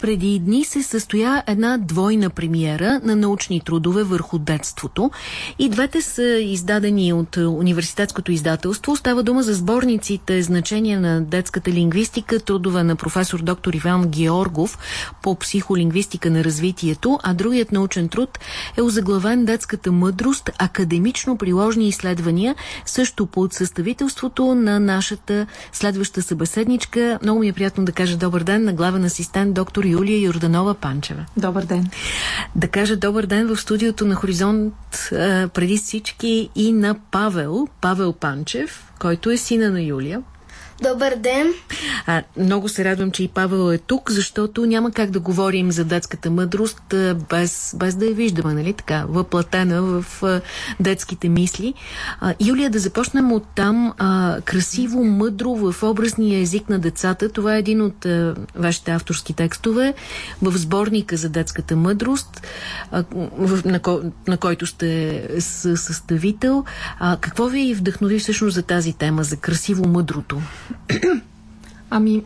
Преди дни се състоя една двойна премиера на научни трудове върху детството. И двете са издадени от университетското издателство. Става дума за сборниците Значение на детската лингвистика, трудове на професор доктор Иван Георгов по психолингвистика на развитието, а другият научен труд е озаглавен Детската мъдрост, академично приложни изследвания, също под съставителството на нашата следваща събеседничка. Много ми е приятно да кажа добър ден на главен асистент доктор Юлия Йорданова Панчева. Добър ден. Да кажа добър ден в студиото на Хоризонт преди всички и на Павел, Павел Панчев, който е сина на Юлия. Добър ден! А, много се радвам, че и Павел е тук, защото няма как да говорим за детската мъдрост без, без да я виждаме, нали така, въплатена в а, детските мисли. А, Юлия, да започнем от там. А, красиво, мъдро в образния език на децата. Това е един от а, вашите авторски текстове в сборника за детската мъдрост, а, в, на, ко, на който сте съставител. А, какво ви вдъхнови всъщност за тази тема, за красиво мъдрото? Ами,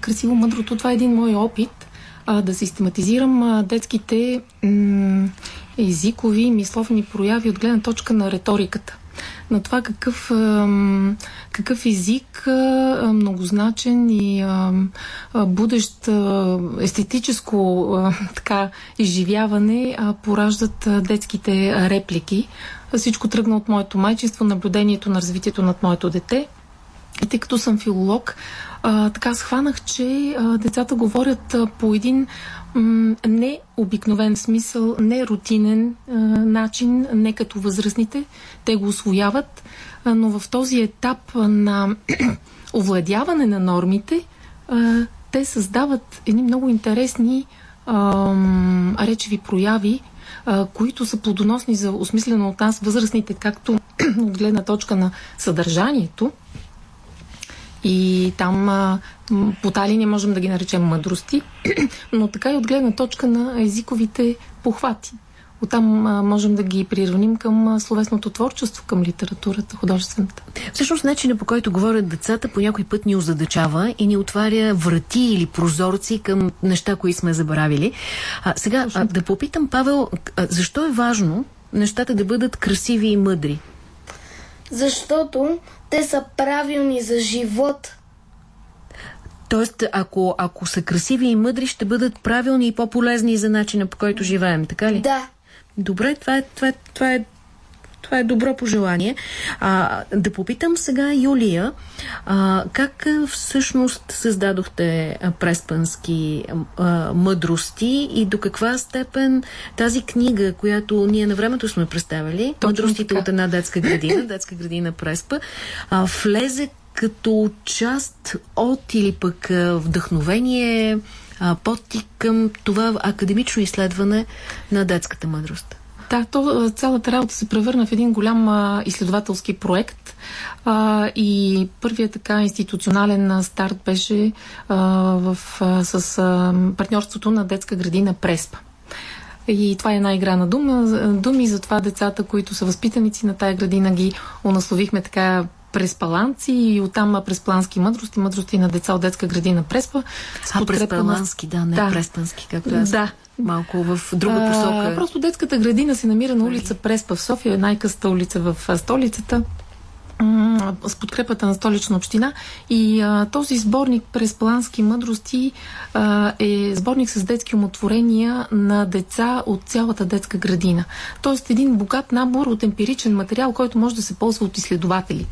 красиво мъдрото, това е един мой опит а, да систематизирам а, детските м, езикови и мисловни прояви от гледна точка на риториката. На това какъв, какъв език многозначен и будещ естетическо така, изживяване пораждат детските реплики. Всичко тръгна от моето майчество, наблюдението на развитието над моето дете – тъй като съм филолог, а, така схванах, че а, децата говорят а, по един м, необикновен смисъл, не рутинен а, начин, не като възрастните. Те го освояват, а, но в този етап на овладяване на нормите, а, те създават едни много интересни а, речеви прояви, а, които са плодоносни за осмислено от нас възрастните, както от гледна точка на съдържанието, и там а, по тази линия можем да ги наречем мъдрости, но така и от гледна точка на езиковите похвати. Оттам а, можем да ги приравним към а, словесното творчество, към литературата, художествената. Всъщност начинът по който говорят децата по някой път ни озадачава и ни отваря врати или прозорци към неща, които сме забравили. А, сега а, да попитам, Павел, а, защо е важно нещата да бъдат красиви и мъдри? Защото те са правилни за живот. Тоест, ако, ако са красиви и мъдри, ще бъдат правилни и по-полезни за начина по който живеем, така ли? Да. Добре, това е, това е, това е това е добро пожелание. А, да попитам сега Юлия, а, как всъщност създадохте преспански а, мъдрости и до каква степен тази книга, която ние на времето сме представили, Точно Мъдростите така. от една детска градина, детска градина Преспа, а, влезе като част от или пък вдъхновение, подтик към това академично изследване на детската мъдрост? Да, то, цялата работа се превърна в един голям а, изследователски проект а, и първият така институционален старт беше а, в, а, с а, партньорството на детска градина Преспа. И това е една игра на дума, думи, затова децата, които са възпитаници на тая градина, ги унасловихме така през паланци и оттам през плански мъдрости, мъдрости на деца от детска градина Преспа. А, през палански, да, не да. преспански, както аз. Да, малко в друга посока. А, просто детската градина се намира на улица Преспа в София, най-къста улица в столицата с подкрепата на столична община. И а, този сборник през плански мъдрости а, е сборник с детски умотворения на деца от цялата детска градина. Тоест един богат набор от емпиричен материал, който може да се ползва от изследователи.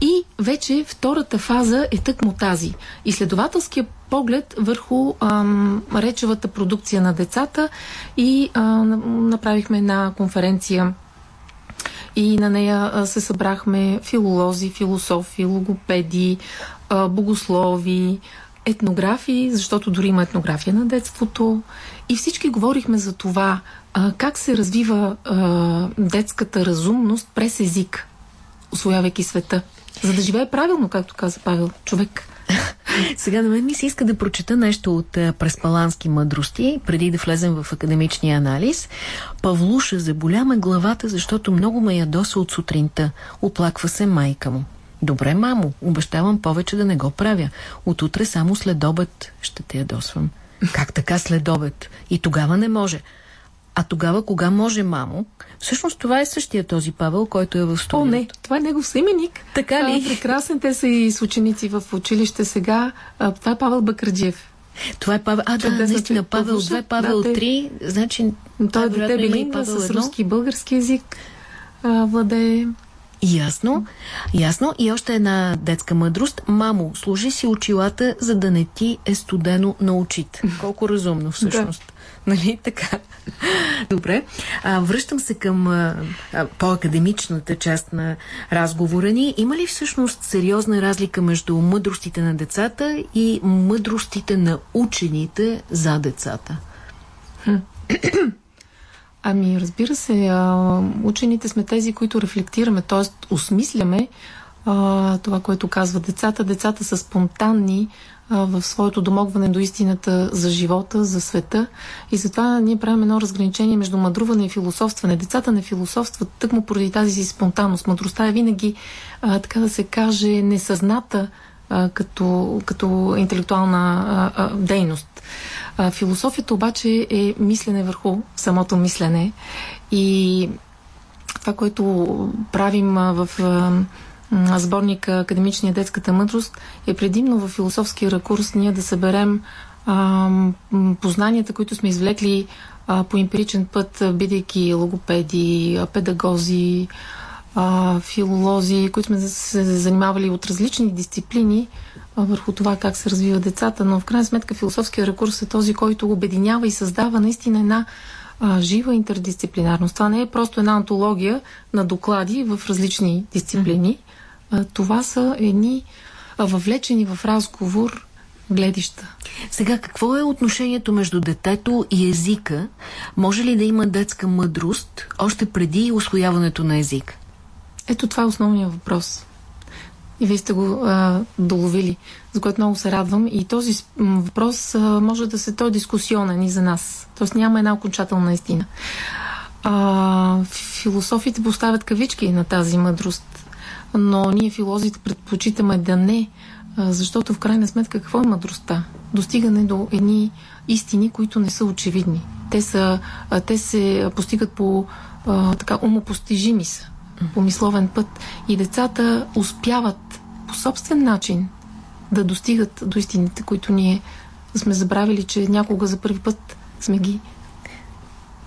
И вече втората фаза е тъкмо тази. Изследователския поглед върху ам, речевата продукция на децата и а, направихме една конференция и на нея се събрахме филолози, философи, логопеди, богослови, етнографии, защото дори има етнография на детството. И всички говорихме за това как се развива детската разумност през език, освоявайки света. За да живее правилно, както каза Павел, човек. Сега на мен ми се иска да прочета нещо от преспалански мъдрости, преди да влезем в академичния анализ. Павлуша заболя ме главата, защото много ме ядоса от сутринта. Оплаква се майка му. Добре, мамо, обещавам повече да не го правя. От утре само след обед ще те ядосвам. Как така след обед? И тогава не може. А тогава кога може, мамо? Всъщност това е същия този Павел, който е в студиото. О, не, това е негов семеник. Така ли? А, прекрасен, те са и с ученици в училище сега. А, това е Павел Бакърджиев. Това е Павел. А, да, наистина, Павел 2, Павел да, 3. Значи, той е дете билингва с руски и български язик. А, владее. Ясно, ясно. И още една детска мъдрост. Мамо, служи си очилата, за да не ти е студено на очите. Колко разумно всъщност. Да. Нали така? Добре. А, връщам се към по-академичната част на разговора ни. Има ли всъщност сериозна разлика между мъдростите на децата и мъдростите на учените за децата? Ами, разбира се, учените сме тези, които рефлектираме, т.е. осмисляме това, което казват децата. Децата са спонтанни в своето домогване до истината за живота, за света. И затова ние правим едно разграничение между мъдруване и философстване. Децата не философстват тъкмо поради тази си спонтанност. Мъдростта е винаги, а, така да се каже, несъзната а, като, като интелектуална а, а, дейност. А, философията обаче е мислене върху самото мислене и това, което правим в сборника Академичния детската мъдрост е предимно в философския ракурс ние да съберем а, познанията, които сме извлекли а, по емпиричен път, бидейки логопеди, педагози, а, филолози, които сме се занимавали от различни дисциплини а, върху това как се развиват децата, но в крайна сметка философския рекурс е този, който обединява и създава наистина една жива интердисциплинарност. Това не е просто една антология на доклади в различни дисциплини. Това са едни въвлечени в разговор гледища. Сега, какво е отношението между детето и езика? Може ли да има детска мъдрост още преди освояването на език? Ето това е основният въпрос. И вие сте го а, доловили, за което много се радвам. И този въпрос а, може да се той е дискусионен и за нас. Тоест няма една окончателна истина. А, философите поставят кавички на тази мъдрост, но ние филозите предпочитаме да не, защото в крайна сметка какво е мъдростта? Достигане до едни истини, които не са очевидни. Те, са, те се постигат по така умопостижими са по мисловен път и децата успяват по собствен начин да достигат до истините, които ние сме забравили, че някога за първи път сме ги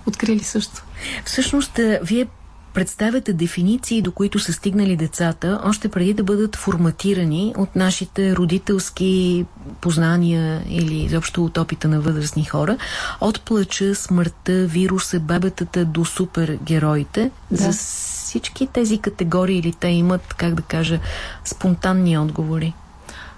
открили също. Всъщност, вие представяте дефиниции, до които са стигнали децата, още преди да бъдат форматирани от нашите родителски познания или изобщо от опита на възрастни хора, от плача, смъртта, вируса, бебетата до супергероите. Да. За всички тези категории или те имат, как да кажа, спонтанни отговори?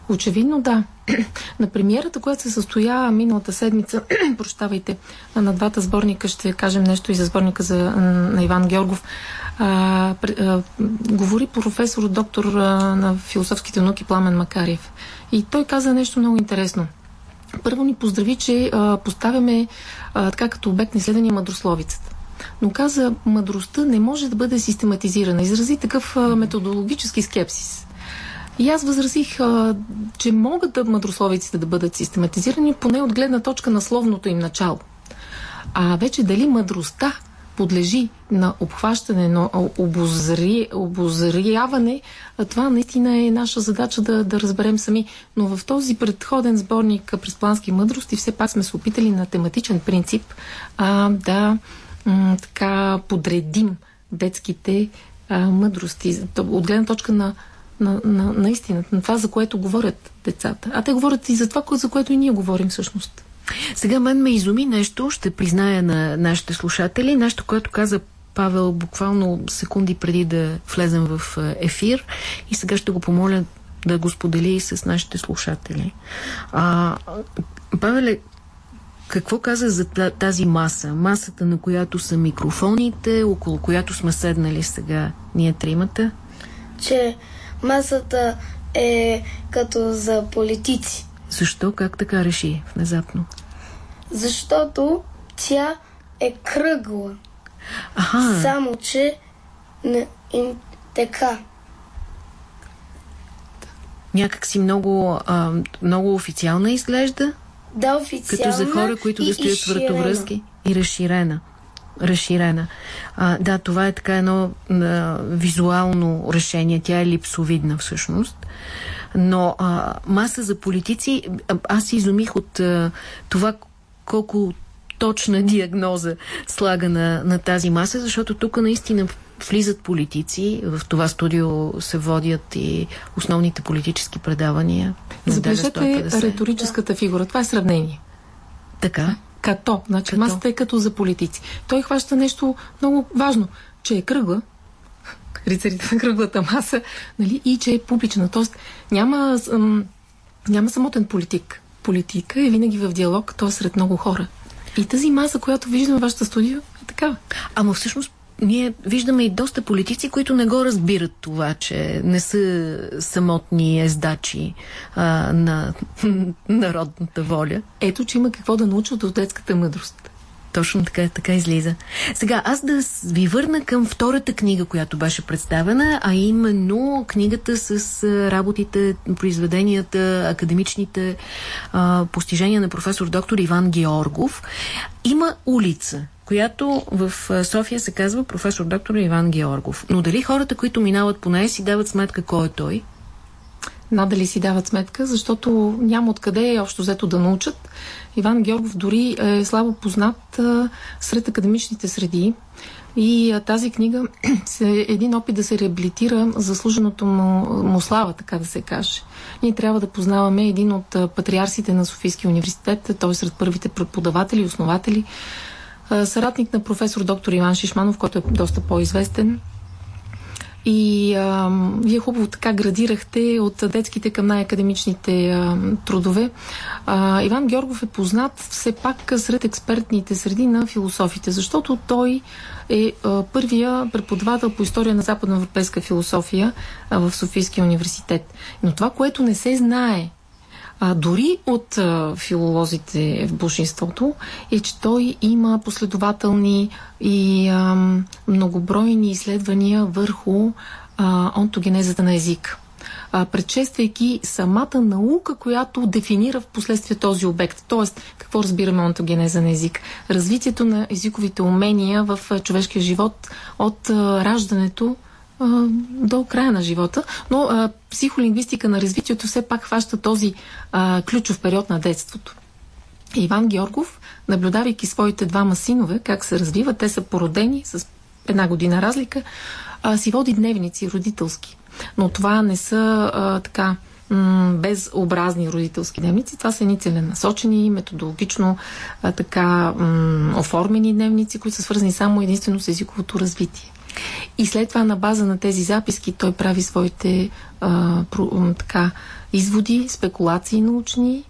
Очевидно да. На премиерата, която се състоя миналата седмица, прощавайте, на двата сборника ще кажем нещо и за сборника за, на Иван Георгов. А, а, говори професор, доктор а, на философските науки Пламен Макарев. И той каза нещо много интересно. Първо ни поздрави, че а, поставяме а, така като обект на изследване мъдрословицата но каза, мъдростта не може да бъде систематизирана. Изрази такъв а, методологически скепсис. И аз възразих, а, че могат да мъдрословиците да бъдат систематизирани, поне от гледна точка на словното им начало. А вече дали мъдростта подлежи на обхващане, на обозри, обозряване, това наистина е наша задача да, да разберем сами. Но в този предходен сборник през плански мъдрости все пак сме се опитали на тематичен принцип а, да м- така подредим детските а, мъдрости от гледна точка на, на, на, на истината, на това, за което говорят децата. А те говорят и за това, за което и ние говорим всъщност. Сега мен ме изуми нещо, ще призная на нашите слушатели, нещо, което каза Павел буквално секунди преди да влезем в ефир и сега ще го помоля да го сподели с нашите слушатели. А, Павеле, какво каза за тази маса? Масата, на която са микрофоните, около която сме седнали сега ние тримата? Че масата е като за политици. Защо? Как така реши внезапно? Защото тя е кръгла. Аха. Само, че не, им така. някакси много, а, много официална изглежда. Да, официална Като за хора, които да стоят с вратовръзки. И разширена. Разширена. А, да, това е така едно а, визуално решение. Тя е липсовидна всъщност. Но а, маса за политици, аз изумих от а, това колко точна диагноза слага на, на тази маса, защото тук наистина влизат политици. В това студио се водят и основните политически предавания. Забележете риторическата фигура. Това е сравнение. Така. Като. Значи като. масата е като за политици. Той хваща нещо много важно, че е кръгла, рицарите на кръглата маса, нали, и че е публична. Тоест няма, няма самотен политик. Политика е винаги в диалог, т.е. сред много хора. И тази маса, която виждаме в вашата студио, е така. Ама всъщност ние виждаме и доста политици, които не го разбират това, че не са самотни ездачи а, на народната воля. Ето, че има какво да научат от детската мъдрост. Точно така, така излиза. Сега, аз да ви върна към втората книга, която беше представена, а именно книгата с работите, произведенията, академичните а, постижения на професор доктор Иван Георгов. Има улица, която в София се казва професор доктор Иван Георгов. Но дали хората, които минават по нея, си дават сметка кой е той? надали си дават сметка, защото няма откъде общо взето да научат. Иван Георгов дори е слабо познат а, сред академичните среди. И а, тази книга е един опит да се реабилитира заслуженото му, му слава, така да се каже. Ние трябва да познаваме един от патриарсите на Софийския университет, той е сред първите преподаватели и основатели, съратник на професор доктор Иван Шишманов, който е доста по-известен и а, вие хубаво така градирахте от детските към най-академичните а, трудове. А, Иван Георгов е познат все пак сред експертните среди на философите, защото той е а, първия преподавател по история на западноевропейска философия а, в Софийския университет. Но това, което не се знае а, дори от а, филолозите в большинството, е, че той има последователни и а, многобройни изследвания върху а, онтогенезата на език предшествайки самата наука, която дефинира в последствие този обект. Тоест, какво разбираме онтогенеза на език? Развитието на езиковите умения в човешкия живот от раждането до края на живота, но а, психолингвистика на развитието все пак хваща този а, ключов период на детството. Иван Георгов, наблюдавайки своите двама синове, как се развиват, те са породени с една година разлика, а, си води дневници родителски. Но това не са а, така безобразни родителски дневници. Това са едни целенасочени, методологично а, така м- оформени дневници, които са свързани само единствено с езиковото развитие. И след това на база на тези записки той прави своите а, про, така, изводи, спекулации научни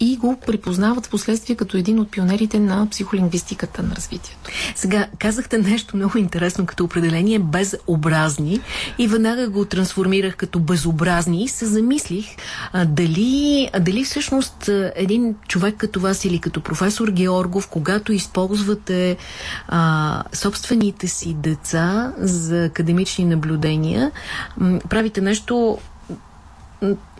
и го припознават в последствие като един от пионерите на психолингвистиката на развитието. Сега, казахте нещо много интересно като определение безобразни и веднага го трансформирах като безобразни и се замислих а, дали, а, дали всъщност един човек като вас или като професор Георгов, когато използвате а, собствените си деца за академични наблюдения, правите нещо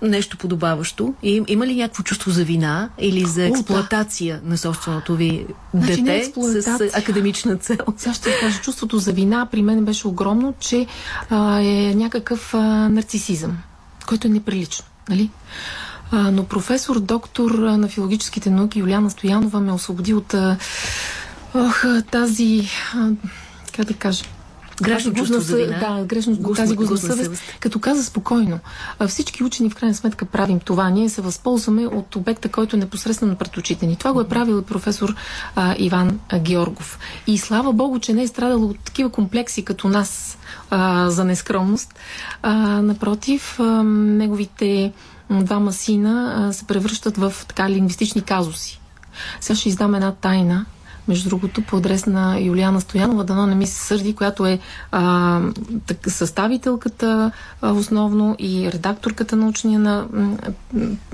нещо подобаващо? И, има ли някакво чувство за вина или за експлоатация О, да. на собственото ви значи, дете с академична цел? Сега ще кажа, чувството за вина при мен беше огромно, че а, е някакъв а, нарцисизъм, който е неприлично. Нали? А, но професор, доктор на филологическите науки Юлиана Стоянова ме освободи от а, ох, тази, а, как да кажа, Грешно за вина. Да, грешно, гусна, тази гузна съвест, съвест. Като каза спокойно. Всички учени в крайна сметка правим това. Ние се възползваме от обекта, който е непосредствено пред очите ни. Това го е правил професор а, Иван а, Георгов. И слава Богу, че не е страдал от такива комплекси като нас а, за нескромност. А, напротив, а, неговите двама сина а, се превръщат в така лингвистични казуси. Сега ще издам една тайна, между другото, по адрес на Юлиана Стоянова, дано не ми се сърди, която е а, так, съставителката а, основно и редакторката научния на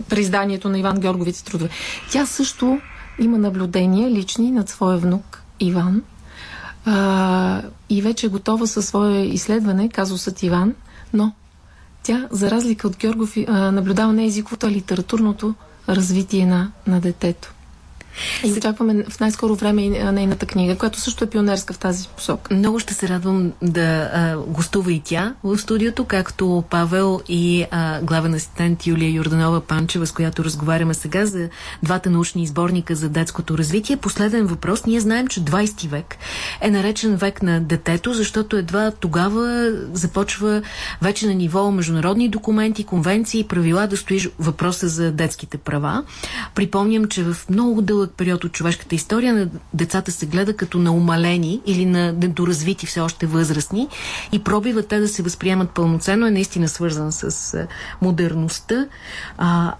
преизданието на Иван Георговите трудове. Тя също има наблюдения лични над своя внук Иван а, и вече е готова със свое изследване, казусът Иван, но Тя, за разлика от Георгов, наблюдава не езиковото, а литературното развитие на, на детето. И очакваме в най-скоро време нейната книга, която също е пионерска в тази посока. Много ще се радвам да а, гостува и тя в студиото, както Павел и а, главен асистент Юлия Йорданова Панчева, с която разговаряме сега за двата научни изборника за детското развитие. Последен въпрос. Ние знаем, че 20 век е наречен век на детето, защото едва тогава започва вече на ниво международни документи, конвенции и правила да стоиш въпроса за детските права. Припомням, че в много дълъг дълъг период от човешката история на децата се гледа като на умалени или на недоразвити все още възрастни и пробива те да се възприемат пълноценно е наистина свързан с модерността. А,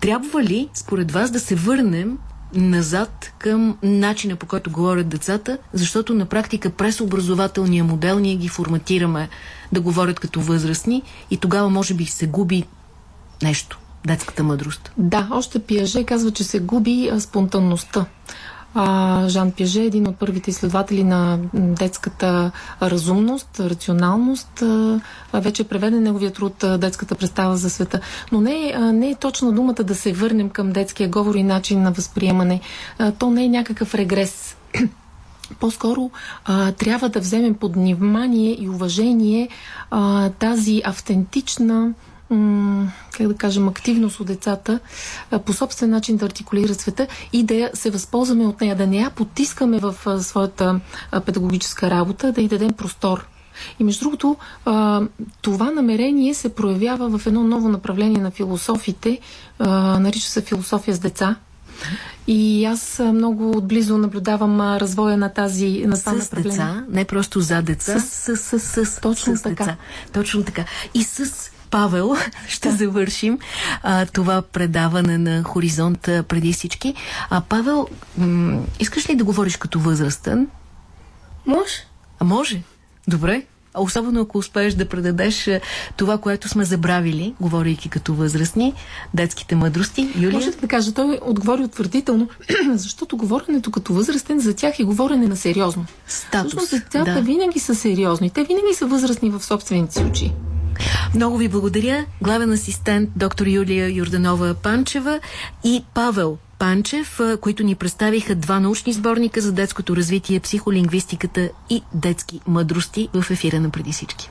трябва ли, според вас, да се върнем назад към начина по който говорят децата, защото на практика през образователния модел ние ги форматираме да говорят като възрастни и тогава може би се губи нещо детската мъдрост. Да, още Пиаже казва, че се губи спонтанността. А, Жан Пиаже е един от първите изследователи на детската разумност, рационалност. А, вече е преведен неговият труд Детската представа за света. Но не, а, не е точно думата да се върнем към детския говор и начин на възприемане. А, то не е някакъв регрес. По-скоро трябва да вземем под внимание и уважение а, тази автентична как да кажем, активност от децата по собствен начин да артикулират света и да се възползваме от нея, да не я потискаме в своята педагогическа работа, да й дадем простор. И между другото, това намерение се проявява в едно ново направление на философите, нарича се философия с деца. И аз много отблизо наблюдавам развоя на тази на това с деца, не просто за деца, с, с, с, с точно с така. Деца. Точно така. И с Павел ще завършим а, това предаване на Хоризонт преди всички. А Павел, искаш ли да говориш като възрастен? Може. А може? Добре. А особено ако успееш да предадеш това, което сме забравили, говорейки като възрастни, детските мъдрости. Юлия? Може да кажа, той отговори утвърдително, защото говоренето като възрастен за тях е говорене на сериозно. Статус. Всъщност децата да. винаги са сериозни. Те винаги са възрастни в собствените си очи. Много ви благодаря. Главен асистент доктор Юлия Юрданова Панчева и Павел Панчев, които ни представиха два научни сборника за детското развитие, психолингвистиката и детски мъдрости в ефира на преди всички.